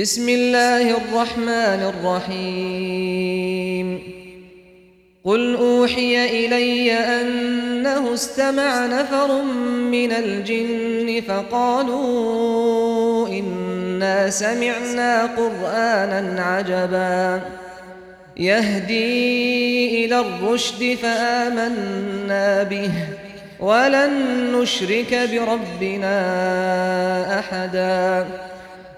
بسم الله الرحمن الرحيم. قل أوحي إلي أنه استمع نفر من الجن فقالوا إنا سمعنا قرآنا عجبا. يهدي إلى الرشد فآمنا به. ولن نشرك بربنا أحدا.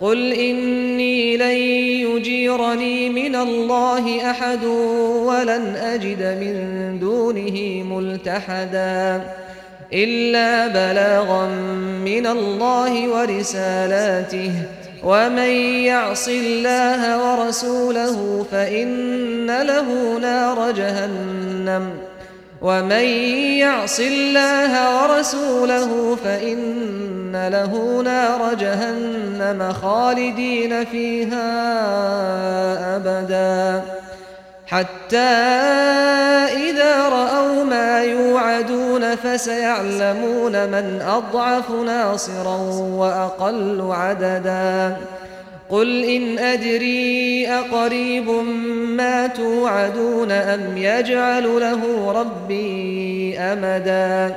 قل إني لن يجيرني من الله أحد ولن أجد من دونه ملتحدا إلا بلاغا من الله ورسالاته ومن يعص الله ورسوله فإن له نار جهنم ومن يعص الله ورسوله فإن ان له نار جهنم خالدين فيها ابدا حتى اذا راوا ما يوعدون فسيعلمون من اضعف ناصرا واقل عددا قل ان ادري اقريب ما توعدون ام يجعل له ربي امدا